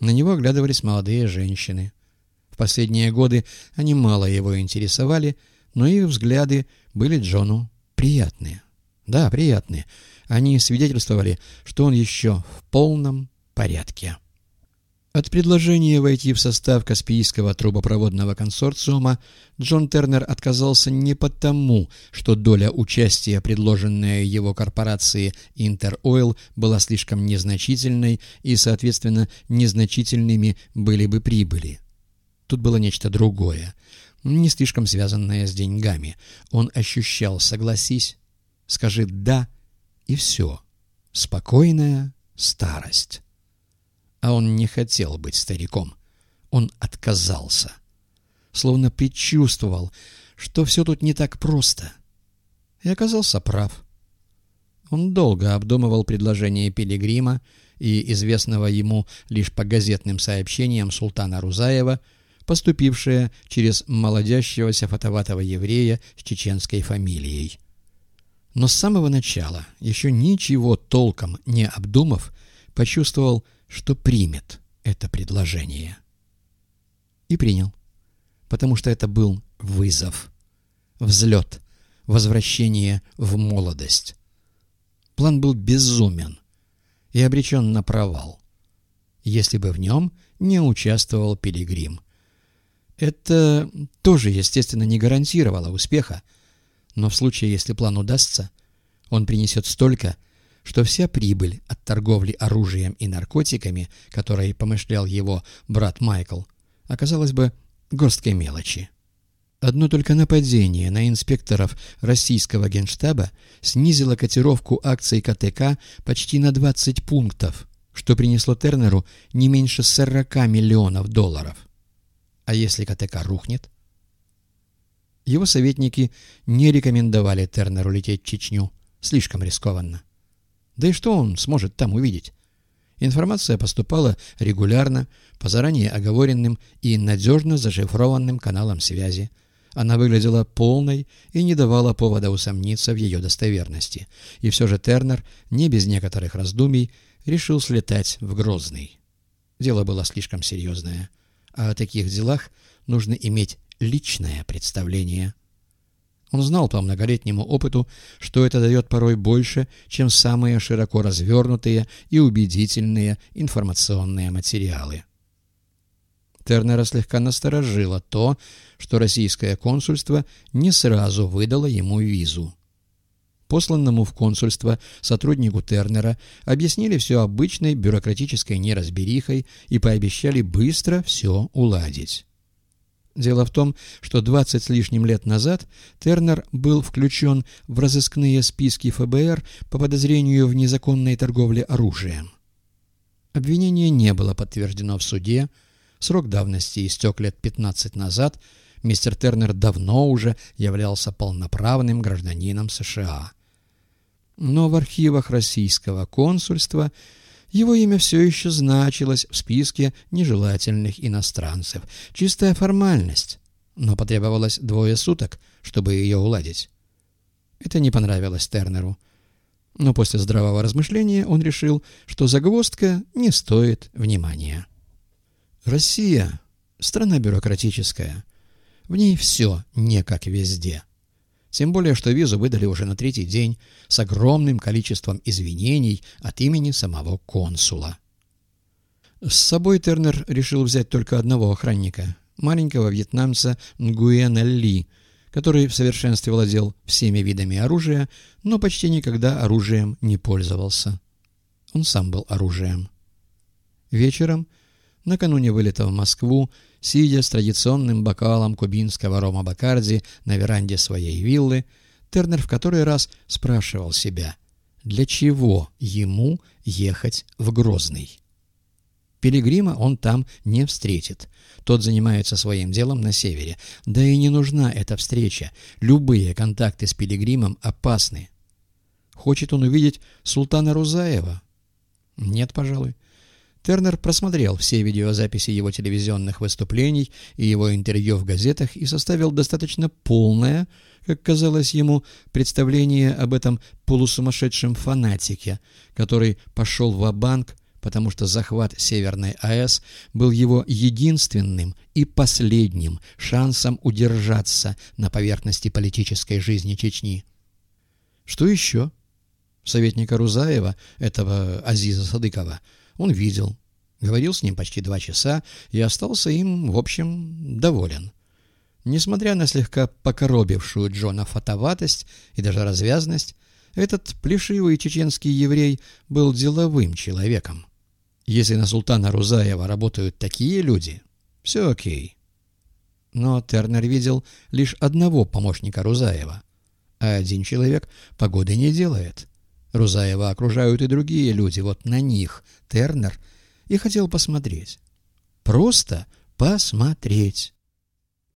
На него оглядывались молодые женщины. В последние годы они мало его интересовали, но их взгляды были Джону приятные. Да, приятные. Они свидетельствовали, что он еще в полном порядке. От предложения войти в состав Каспийского трубопроводного консорциума Джон Тернер отказался не потому, что доля участия, предложенная его корпорации Интеройл, была слишком незначительной и, соответственно, незначительными были бы прибыли. Тут было нечто другое, не слишком связанное с деньгами. Он ощущал «согласись», «скажи «да» и все. Спокойная старость а он не хотел быть стариком. Он отказался. Словно предчувствовал, что все тут не так просто. И оказался прав. Он долго обдумывал предложение Пилигрима и известного ему лишь по газетным сообщениям султана Рузаева, поступившее через молодящегося фотоватого еврея с чеченской фамилией. Но с самого начала, еще ничего толком не обдумав, почувствовал, что примет это предложение. И принял, потому что это был вызов, взлет, возвращение в молодость. План был безумен и обречен на провал, если бы в нем не участвовал Пилигрим. Это тоже, естественно, не гарантировало успеха, но в случае, если план удастся, он принесет столько, что вся прибыль от торговли оружием и наркотиками, которой помышлял его брат Майкл, оказалась бы горсткой мелочи. Одно только нападение на инспекторов российского генштаба снизило котировку акций КТК почти на 20 пунктов, что принесло Тернеру не меньше 40 миллионов долларов. А если КТК рухнет? Его советники не рекомендовали Тернеру лететь в Чечню. Слишком рискованно. Да и что он сможет там увидеть? Информация поступала регулярно, по заранее оговоренным и надежно зашифрованным каналам связи. Она выглядела полной и не давала повода усомниться в ее достоверности. И все же Тернер, не без некоторых раздумий, решил слетать в Грозный. Дело было слишком серьезное. А о таких делах нужно иметь личное представление – он знал по многолетнему опыту, что это дает порой больше, чем самые широко развернутые и убедительные информационные материалы. Тернера слегка насторожило то, что российское консульство не сразу выдало ему визу. Посланному в консульство сотруднику Тернера объяснили все обычной бюрократической неразберихой и пообещали быстро все уладить. Дело в том, что 20 с лишним лет назад Тернер был включен в разыскные списки ФБР по подозрению в незаконной торговле оружием. Обвинение не было подтверждено в суде, срок давности истек лет 15 назад, мистер Тернер давно уже являлся полноправным гражданином США. Но в архивах российского консульства – его имя все еще значилось в списке нежелательных иностранцев. Чистая формальность, но потребовалось двое суток, чтобы ее уладить. Это не понравилось Тернеру. Но после здравого размышления он решил, что загвоздка не стоит внимания. Россия — страна бюрократическая. В ней все не как везде. Тем более, что визу выдали уже на третий день с огромным количеством извинений от имени самого консула. С собой Тернер решил взять только одного охранника, маленького вьетнамца Нгуэна Ли, который в совершенстве владел всеми видами оружия, но почти никогда оружием не пользовался. Он сам был оружием. Вечером, накануне вылета в Москву, Сидя с традиционным бокалом кубинского рома Бакарди на веранде своей виллы, Тернер в который раз спрашивал себя, для чего ему ехать в Грозный. Пилигрима он там не встретит. Тот занимается своим делом на севере. Да и не нужна эта встреча. Любые контакты с Пилигримом опасны. Хочет он увидеть султана Рузаева? Нет, пожалуй. Тернер просмотрел все видеозаписи его телевизионных выступлений и его интервью в газетах и составил достаточно полное, как казалось ему, представление об этом полусумасшедшем фанатике, который пошел в банк потому что захват Северной АЭС был его единственным и последним шансом удержаться на поверхности политической жизни Чечни. Что еще? Советника Рузаева, этого Азиза Садыкова, он видел, говорил с ним почти два часа и остался им, в общем, доволен. Несмотря на слегка покоробившую Джона фотоватость и даже развязность, этот плешивый чеченский еврей был деловым человеком. Если на султана Рузаева работают такие люди, все окей. Но Тернер видел лишь одного помощника Рузаева, а один человек погоды не делает. Рузаева окружают и другие люди, вот на них Тернер и хотел посмотреть. Просто посмотреть.